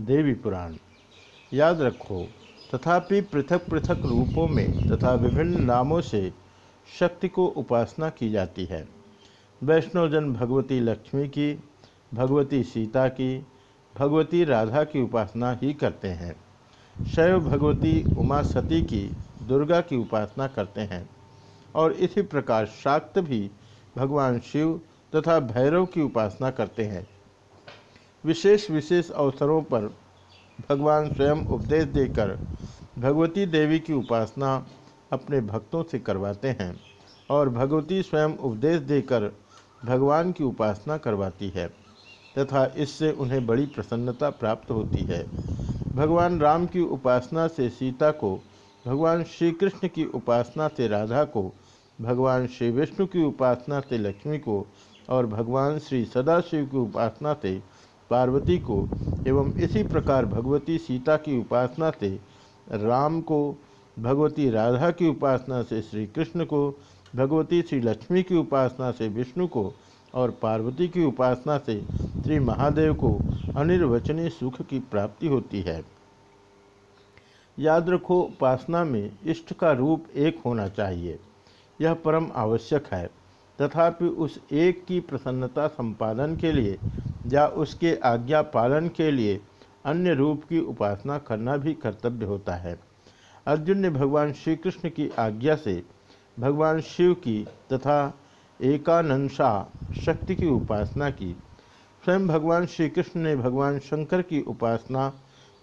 देवी पुराण। याद रखो, तथापि पृथक पृथक रूपों में तथा विभिन्न नामों से शक्ति को उपासना की जाती है। वैष्णवजन भगवती लक्ष्मी की, भगवती सीता की, भगवती राधा की उपासना ही करते हैं। शैव भगवती उमा सती की दुर्गा की उपासना करते हैं। और इसी प्रकार शाक्त भी भगवान शिव तथा भैरव की उपासना करते हैं। विशेष विशेष अवसरों पर भगवान स्वयं उपदेश देकर भगवती देवी की उपासना अपने भक्तों से करवाते हैं और भगवती स्वयं उपदेश देकर भगवान की उपासना करवाती है तथा इससे उन्हें बड़ी प्रसन्नता प्राप्त होती है। भगवान राम की उपासना से सीता को, भगवान श्री कृष्ण की उपासना से राधा को, भगवान श्री विष्णु की उपासना से लक्ष्मी को और भगवान श्री सदाशिव की उपासना से पार्वती को एवं इसी प्रकार भगवती सीता की उपासना से, राम को, भगवती राधा की उपासना से श्री कृष्ण को, भगवती श्री लक्ष्मी की उपासना से विष्णु को और पार्वती की उपासना से श्री महादेव को अनिर्वचनीय सुख की प्राप्ति होती है। याद रखो, उपासना में इष्ट का रूप एक होना चाहिए। यह परम आवश्यक है। तथापि उस एक की प्रसन्नता संपादन के लिए या उसके आज्ञा पालन के लिए अन्य रूप की उपासना करना भी कर्तव्य होता है। अर्जुन ने भगवान श्री कृष्ण की आज्ञा से भगवान शिव की तथा एकानंशा शक्ति की उपासना की। स्वयं भगवान श्री कृष्ण ने भगवान शंकर की उपासना,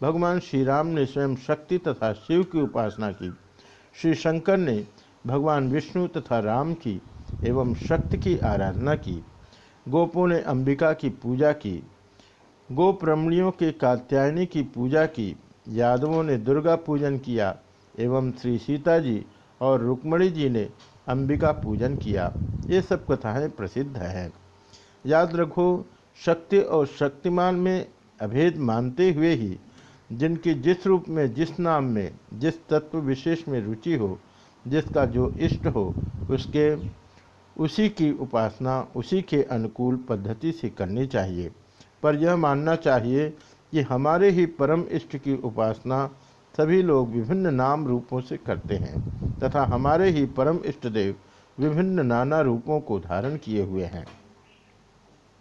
भगवान श्री राम ने स्वयं शक्ति तथा शिव की उपासना की। श्री शंकर ने भगवान विष्णु तथा राम की एवं शक्ति की आराधना की। गोपों ने अंबिका की पूजा की। गोप्रमणियों के कात्यायनी की पूजा की। यादवों ने दुर्गा पूजन किया एवं श्री सीता जी और रुक्मणी जी ने अंबिका पूजन किया। ये सब कथाएँ प्रसिद्ध हैं। याद रखो, शक्ति और शक्तिमान में अभेद मानते हुए ही जिनकी जिस रूप में, जिस नाम में, जिस तत्व विशेष में रुचि हो, जिसका जो इष्ट हो, उसके उसी की उपासना, उसी के अनुकूल पद्धति से करनी चाहिए। पर यह मानना चाहिए कि हमारे ही परम इष्ट की उपासना सभी लोग विभिन्न नाम रूपों से करते हैं तथा हमारे ही परम इष्ट देव विभिन्न नाना रूपों को धारण किए हुए हैं।